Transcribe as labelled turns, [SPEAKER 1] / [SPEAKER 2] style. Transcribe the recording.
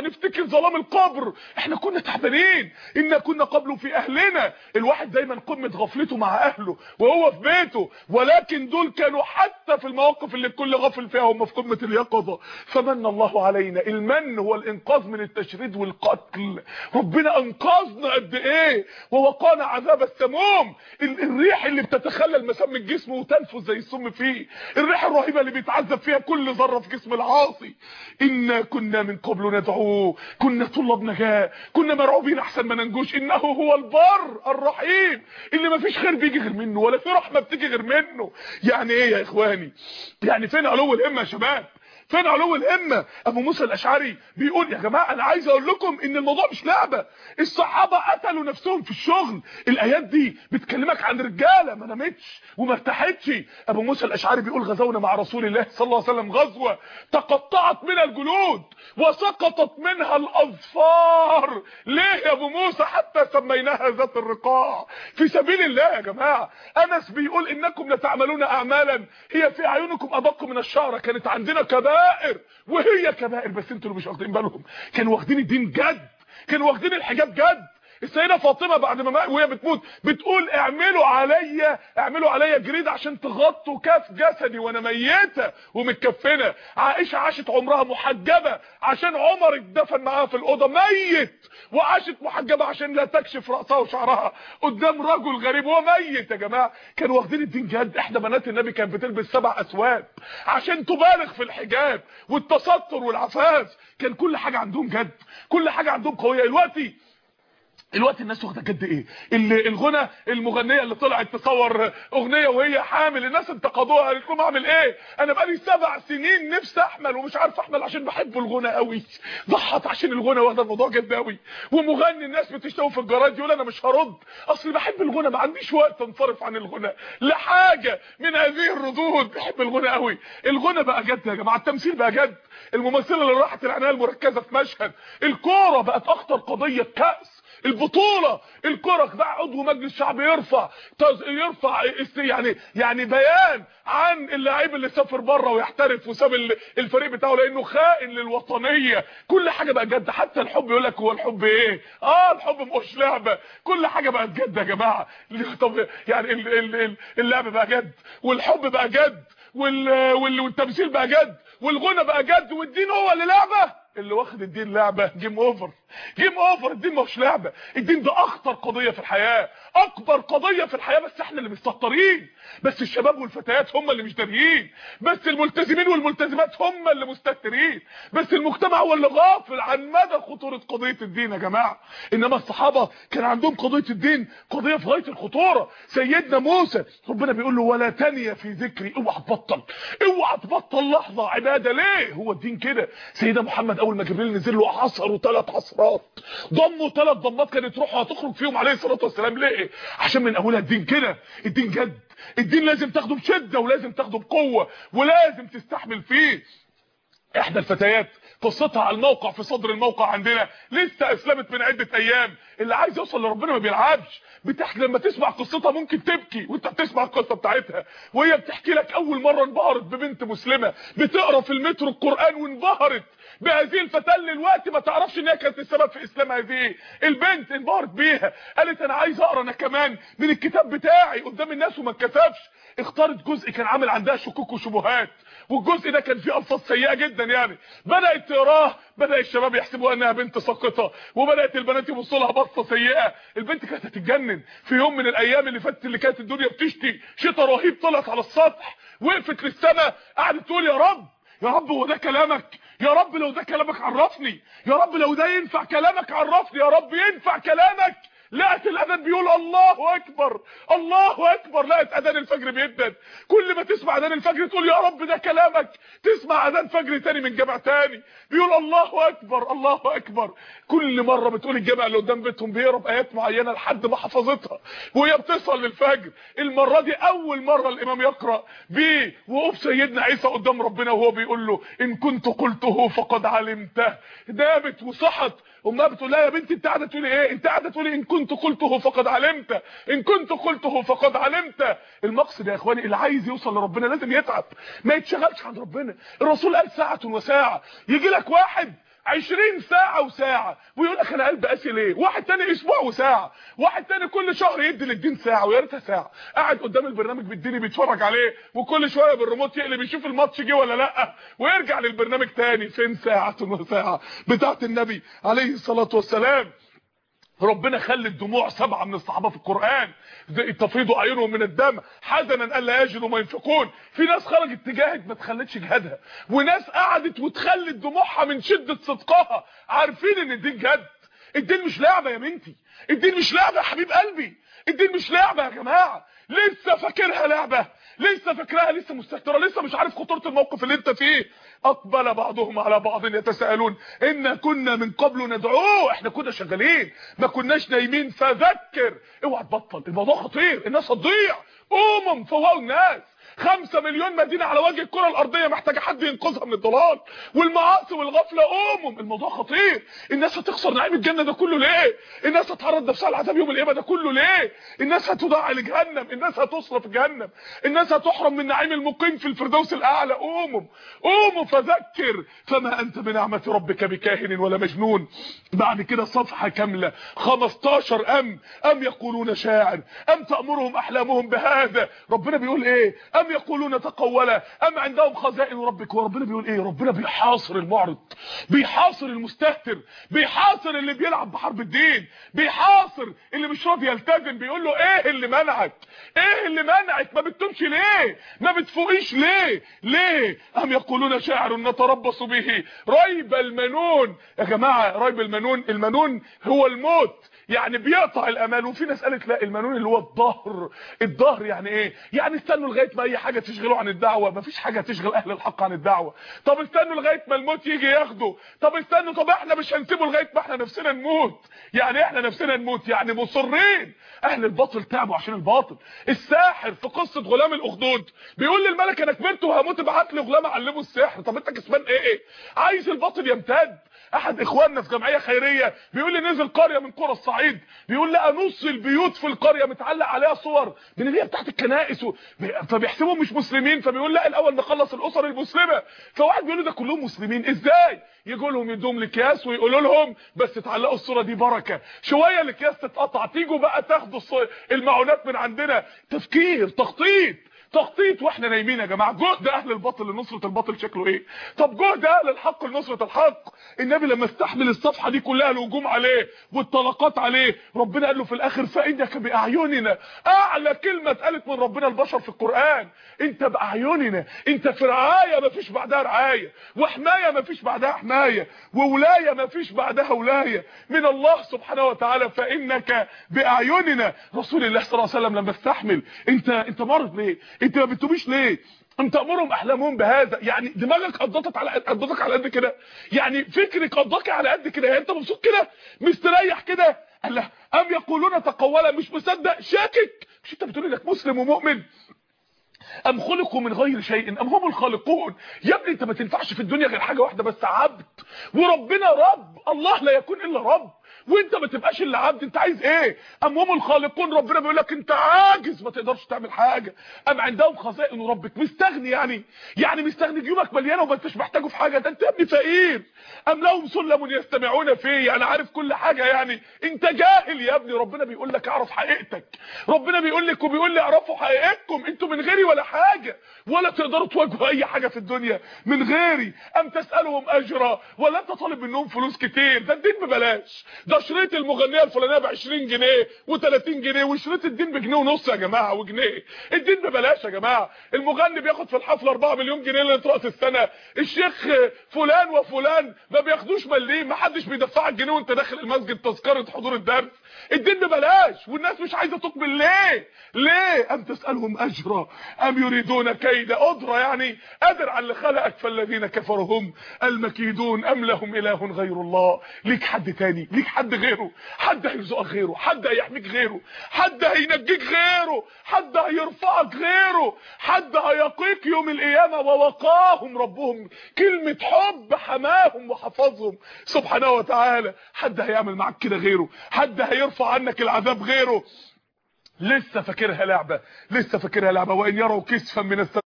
[SPEAKER 1] نفتكر ظلام القبر. إحنا كنا تعبانين. ان كنا قبل في أهلنا. الواحد دايما قمة غفلته مع أهله وهو في بيته. ولكن دول كانوا حتى في المواقف اللي الكل غافل فيها هم في قمة اليقظة. فمن الله علينا. المن هو الإنقاذ من التشريد والقتل. ربنا أنقذنا قد إيه. ووقانا عذاب السموم. ال- الريح اللي بتتخلل مسام الجسم وتنفذ زي السم فيه. الريح الرهيبة اللي بيتعذب فيها كل ذرة في جسم العاصي. إنا كنا من قبل ندعوه كنا طلاب نجاة كنا مرعوبين أحسن ما ننجوش. إنه هو البر الرحيم. اللي ما فيش خير بيجي غير منه ولا في رحمة بتيجي غير منه. يعني إيه يا إخواني؟ يعني فين علو الهمه يا شباب؟ فين علو الهمه ابو موسى الاشعري بيقول يا جماعة أنا عايز أقول لكم إن الموضوع مش لعبة. الصحابة قتلوا نفسهم في الشغل. الآيات دي بتكلمك عن رجالة ما نامتش وما ارتاحتش. ابو موسى الأشعري بيقول غزونا مع رسول الله صلى الله عليه وسلم غزوة تقطعت منها الجلود وسقطت منها الأظفار. ليه يا ابو موسى؟ حتى سميناها ذات الرقاع. في سبيل الله يا جماعة أنس بيقول إنكم لتعملون اعمالا. هي في أعينكم ادق من الشعره كانت عندنا كبائر. وهي كبائر بس أنتوا اللي مش واخدين بالهم. كانوا واخدين الدين جد. كانوا واخدين الحجاب جد. السيدة فاطمة بعد ما وهي بتموت بتقول اعملوا عليا اعملوا عليا جريد عشان تغطوا كف جسدي وأنا ميتة ومتكفنة. عائشة عاشت عمرها محجبة عشان عمر اتدفن معاها في الأوضة ميت. وعاشت محجبة عشان لا تكشف رأسها وشعرها قدام رجل غريب وهو ميت. يا جماعة كانوا واخدين الدين جد إحنا بنات النبي كانت بتلبس سبع أسواب عشان تبالغ في الحجاب والتستر والعفاف. كان كل حاجة عندهم جد كل حاجة عندهم قوية. دلوقتي الوقت الناس واخدة جد إيه؟ اللي الغنى المغنية اللي طلعت تصور أغنية وهي حامل الناس انتقدوها قالت لهم أعمل إيه؟ أنا بقالي سبع سنين نفسي أحمل ومش عارف أحمل عشان بحب الغنى قوي ضحت عشان الغنى واخدة الموضوع جد قوي ومغني الناس بتشتغل في الجراج يقول أنا مش هرد. اصل بحب الغنى ما عنديش وقت انصرف عن الغنى. لحاجة من هذه الردود بحب الغنى قوي الغنى بقى جد يا جماعة التمثيل بقى جد. الممثلة اللي راحت العناية المركزة في مشهد. الكورة بقت أخطر قضية كأس. البطولة الكرة بقى عضو مجلس شعب يرفع يرفع يعني يعني بيان عن اللاعب اللي سافر بره ويحترف وساب ال- الفريق بتاعه لأنه خائن للوطنية. كل حاجة بقى جد حتى الحب يقول لك هو الحب إيه؟ آه الحب مش لعبه كل حاجة بقت جد يا جماعة. طب يعني ال- ال- ال- اللعب بقى جد والحب بقى جد وال- وال- والتمثيل بقى جد والغنى بقى جد والدين هو اللي لعبه. اللي واخد الدين لعبة game over game over الدين مش لعبة. الدين ده أخطر قضية في الحياة. أكبر قضية في الحياة بس إحنا اللي مستهترين بس الشباب والفتيات هم اللي مش داريين. بس الملتزمين والملتزمات هم اللي مستهترين بس المجتمع هو اللي غافل عن مدى خطورة قضية الدين يا جماعة. إنما الصحابة كان عندهم قضية الدين قضية في غاية الخطورة. سيدنا موسى ربنا بيقول له ولا تنيا في ذكري اوعى تبطل. اوعى تبطل لحظة. عبادة ليه؟ هو الدين كده. سيدنا محمد أول ما جبريل نزل له عصر ثلاث عصرات. ضموا ثلاث ضمات كانت روحه هتخرج فيهم عليه الصلاة والسلام. ليه؟ عشان من أولها الدين كده. الدين جد. الدين لازم تاخده بشدة ولازم تاخده بقوة ولازم تستحمل فيه. إحدى الفتيات قصتها على الموقع في صدر الموقع عندنا. لسه أسلمت من عدة أيام. اللي عايز يوصل لربنا ما بيلعبش. بتحكي لما تسمع قصتها ممكن تبكي وأنت بتسمع القصة بتاعتها. وهي بتحكي لك أول مرة انبهرت ببنت مسلمة. بتقرأ في المترو القرآن وانبهرت بهذه الفتاة اللي الوقت ما تعرفش إن هي كانت السبب في إسلام هذه. البنت انبهرت بيها. قالت أنا عايز أقرأ أنا كمان من الكتاب بتاعي قدام الناس وما اتكسفش اختارت جزء كان عامل عندها شكوك وشبهات. والجزء ده كان فيه ألفاظ سيئة جدا يعني. بدأت تقراه بدأ الشباب يحسبوا أنها بنت ساقطة وبدأت البنات يبصوا لها بصة سيئة. البنت كانت هتتجنن. في يوم من الأيام اللي فاتت اللي كانت الدنيا بتشتي شتاء رهيب طلعت على السطح وقفت للسماء قعدت تقول يا رب يا رب هو ده كلامك؟ يا رب لو ده كلامك عرفني يا رب لو ده ينفع كلامك عرفني يا رب ينفع كلامك. لقت الاذان بيقول الله أكبر. الله أكبر. لقت أذان الفجر بيدن كل ما تسمع أذان الفجر تقول يا رب ده كلامك. تسمع أذان فجر تاني من جامع تاني. بيقول الله أكبر الله أكبر. كل مرة بتقول الجامع اللي قدام بيتهم بيقرأ آيات معينة لحد ما حفظتها وهي بتصل للفجر المرة دي أول مرة الإمام يقرأ بيه وقف سيدنا عيسى قدام ربنا وهو بيقول له إن كنت قلته فقد علمته. نامت وصحت امها بتقول لها يا بنتي انت قاعدة تقولي إيه؟ انت قاعدة تقولي إن كنت قلته فقد علمت إن كنت قلته فقد علمت. المقصد يا إخواني اللي عايز يوصل لربنا لازم يتعب ما يتشغلش عن ربنا. الرسول قال ساعة وساعة. يجي لك واحد 20 ساعة وساعة. ويقول لك أنا قلبي قاسي ليه؟ واحد تاني أسبوع وساعة. واحد تاني كل شهر يدي للدين ساعة ويا ريتها ساعة. قاعد قدام البرنامج بالديني بيتفرج عليه وكل شوية بالريموت يقلب يشوف الماتش جه ولا لأ ويرجع للبرنامج تاني. فين ساعة؟ وساعة بتاعت النبي عليه الصلاة والسلام. ربنا خلى الدموع سبعة من الصحابة في القرآن. تفيض اعينهم من الدم. حزنا الا يجدوا ما ينفقون. في ناس خرجت تجاهد ما تخلتش جهادها. وناس قعدت وتخلت دموعها من شدة صدقها. عارفين إن الدين جد. الدين مش لعبة يا بنتي. الدين مش لعبة يا حبيب قلبي. الدين مش لعبة يا جماعة. لسه فاكرها لعبة. لسه فاكرها لسه مستهترة لسه مش عارف خطورة الموقف اللي انت فيه. أقبل بعضهم على بعض يتساءلون إن كنا من قبل ندعوه إحنا كنا شغالين ما كناش نايمين فذكر. اوعى تبطل الموضوع خطير الناس هتضيع. قوموا فوقوا الناس. خمسة مليون مدينة على وجه الكرة الأرضية محتاجة حد ينقذها من الضلال والمعاصي والغفلة. قوموا الموضوع خطير. الناس هتخسر نعيم الجنة ده كله ليه؟ الناس هتعرض نفسها العذاب يوم القيامة ده كله ليه؟ الناس هتدعى لجهنم. الناس هتصرف جهنم. الناس هتحرم من نعيم المقيم في الفردوس الأعلى. قوموا قوموا فذكر. فما أنت بنعمة ربك بكاهن ولا مجنون. بعد كده صفحة كاملة. 15 أم. أم يقولون شاعر. أم تأمرهم أحلامهم بهذا. ربنا بيقول إيه؟ أم يقولون تقولا؟ أم عندهم خزائن ربك؟ وربنا بيقول إيه؟ ربنا بيحاصر المعرض بيحاصر المستهتر بيحاصر اللي بيلعب بحرب الدين بيحاصر اللي مش راضي يلتزم بيقول له إيه اللي منعك؟ إيه اللي منعك؟ ما بتتوبش ليه؟ ما بتفوقيش ليه؟ ليه؟ أم يقولون شاعر نتربص به ريب المنون. يا جماعة ريب المنون المنون هو الموت. يعني بيقطع الأمال. وفي ناس قالت لا المنون اللي هو الظهر الظهر يعني إيه؟ يعني استنوا لغاية ما أي حاجة تشغله عن الدعوة. مفيش حاجة تشغل أهل الحق عن الدعوة. طب استنوا لغاية ما الموت يجي ياخده. طب استنوا طب إحنا مش هنسيبه لغاية ما إحنا نفسنا نموت. يعني إحنا نفسنا نموت؟ يعني مصرين. أهل الباطل تعبوا عشان الباطل. الساحر في قصة غلام الأخدود بيقول للملك أنا كبرت وهموت ابعت لي غلام اعلمه السحر. طب أنت كسبان إيه؟ عايز الباطل يمتد. أحد إخواننا في جمعية خيرية بيقول لي نزل قرية من قرى الصعيد. بيقول لقى نص البيوت في القرية متعلق عليها صور من اللي هي بتاعت الكنائس و... فبيحسبهم مش مسلمين فبيقول لا الأول نخلص الأسر المسلمة. فواحد بيقول ده كلهم مسلمين. إزاي؟ يجوا لهم يدوم الاكياس ويقولوا لهم بس تعلقوا الصورة دي بركة. شوية الأكياس تتقطع تيجوا بقى تاخدوا المعونات من عندنا. تفكير تخطيط. تخطيط وإحنا نايمين يا جماعة. جهد أهل الباطل لنصرة الباطل شكله إيه؟ طب جهد أهل الحق لنصرة الحق. النبي لما استحمل الصفحة دي كلها الهجوم عليه والطلقات عليه ربنا قال له في الآخر فإنك بأعيننا. أعلى كلمة اتقالت من ربنا البشر في القرآن. أنت بأعيننا. أنت في رعايه مفيش بعدها رعاية. وحماية مفيش بعدها حماية. وولاية مفيش بعدها ولاية. من الله سبحانه وتعالى فإنك بأعيننا. رسول الله صلى الله عليه وسلم لما استحمل. انت أنت مرض ليه؟ انت ما بتتوبيش ليه؟ انت امرهم أحلامهم بهذا؟ يعني دماغك قضتك على قضتك على قد كده. يعني فكرك قضاك على قد كده. يعني أنت مبسوط كده؟ مستريح كده؟ الله أم يقولون تقولا؟ مش مصدق. شاكك. مش أنت بتقول إنك مسلم ومؤمن. أم خلقوا من غير شيء؟ أم هم الخالقون؟ يا ابني أنت ما تنفعش في الدنيا غير حاجة واحدة بس عبد. وربنا رب. الله لا يكون إلا رب. وانت ما تبقاش الا عبد انت عايز إيه؟ أم هم الخالقون؟ ربنا بيقول لك انت عاجز ما تقدرش تعمل حاجة. أم عندهم خزائن ربك؟ مستغني يعني. يعني مستغني جيوبك مليانة وما انتش محتاجه في حاجة. ده انت يا ابني فقير. أم لهم سلم يستمعون فيه. أنا عارف كل حاجة يعني. انت جاهل يا ابني. ربنا بيقول لك اعرف حقيقتك. ربنا بيقول لك وبيقول لي اعرفوا حقيقتكم. أنتوا من غيري ولا حاجة. ولا تقدروا تواجهوا أي حاجة في الدنيا. من غيري. أم تسألهم أجرا. ولا انت طالب منهم فلوس كتير. ده الدين ببلاش. ده شريط المغنية الفلانية ب 20 جنيه و30 جنيه وشريط الدين بجنيه ونص يا جماعة وجنيه. الدين ببلاش يا جماعة. المغني بياخد في الحفلة 4 مليون جنيه لطرقه السنة. الشيخ فلان وفلان ما بياخدوش مليم ما حدش بيدفعك جنيه وانت داخل المسجد تذكرة حضور الدرس. الدين ببلاش والناس مش عايزة تقبل. ليه؟ ليه؟ أم تسألهم أجرا؟ أم يريدون كيد قدره يعني؟ قادر على اللي خلقك فالذين كفروا هم المكيدون أم لهم إله غير الله؟ ليك حد تاني ليك حد غيره حد هيرزقك غيره حد هيحميك غيره حد هينجيك غيره حد هيرفعك غيره حد هيقيك يوم القيامة ووقاهم ربهم كلمة حب حماهم وحفظهم. سبحانه وتعالى حد هيعمل معاك كده غيره حد هيرفع عنك العذاب غيره. لسه فاكرها لعبة لسه فاكرها لعبة وإن يروا كسفا من السماء.